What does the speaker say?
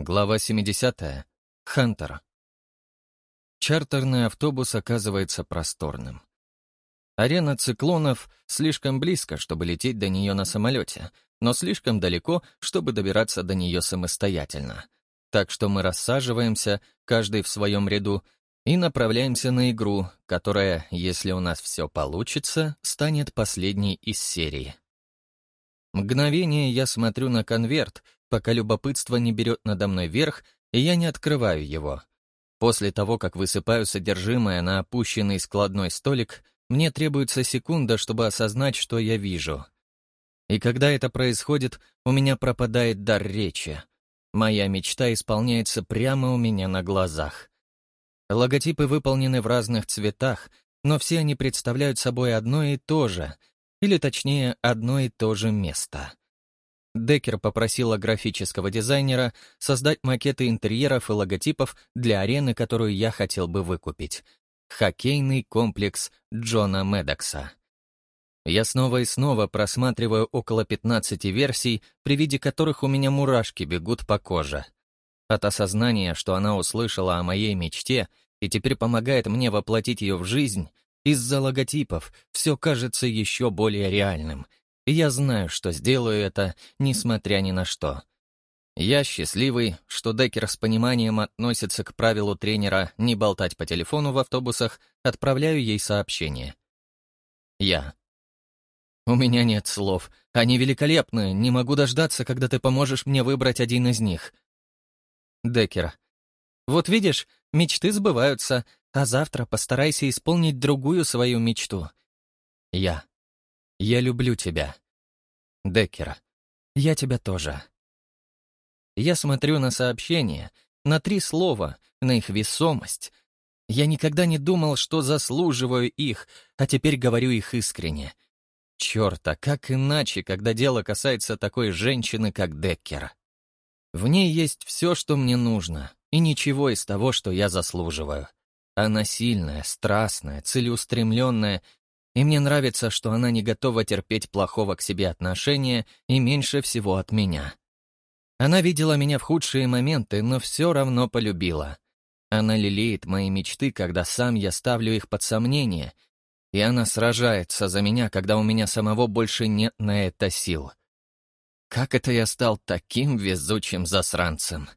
Глава 70. Хантер. Чартерный автобус оказывается просторным. Арена циклонов слишком близко, чтобы лететь до нее на самолете, но слишком далеко, чтобы добираться до нее самостоятельно. Так что мы рассаживаемся, каждый в своем ряду, и направляемся на игру, которая, если у нас все получится, станет последней из серии. Мгновение я смотрю на конверт, пока любопытство не берет надо мной верх, и я не открываю его. После того, как высыпаю содержимое на опущенный складной столик, мне требуется секунда, чтобы осознать, что я вижу. И когда это происходит, у меня пропадает дар речи. Моя мечта исполняется прямо у меня на глазах. Логотипы выполнены в разных цветах, но все они представляют собой одно и то же, или точнее, одно и то же место. Деккер попросила графического дизайнера создать макеты интерьеров и логотипов для арены, которую я хотел бы выкупить. Хоккейный комплекс Джона Медокса. Я снова и снова просматриваю около 15 версий, при виде которых у меня мурашки бегут по коже. От осознания, что она услышала о моей мечте и теперь помогает мне воплотить ее в жизнь, из-за логотипов все кажется еще более реальным — я знаю, что сделаю это, несмотря ни на что. Я счастливый, что Деккер с пониманием относится к правилу тренера не болтать по телефону в автобусах, отправляю ей сообщение. Я. У меня нет слов. Они великолепны, не могу дождаться, когда ты поможешь мне выбрать один из них. Деккер. Вот видишь, мечты сбываются, а завтра постарайся исполнить другую свою мечту. Я. Я люблю тебя. Деккера. Я тебя тоже. Я смотрю на сообщения, на три слова, на их весомость. Я никогда не думал, что заслуживаю их, а теперь говорю их искренне. Черт, а как иначе, когда дело касается такой женщины, как Деккер? В ней есть все, что мне нужно, и ничего из того, что я заслуживаю. Она сильная, страстная, целеустремленная и мне нравится, что она не готова терпеть плохого к себе отношения и меньше всего от меня. Она видела меня в худшие моменты, но все равно полюбила. Она лелеет мои мечты, когда сам я ставлю их под сомнение, и она сражается за меня, когда у меня самого больше нет на это сил. Как это я стал таким везучим засранцем?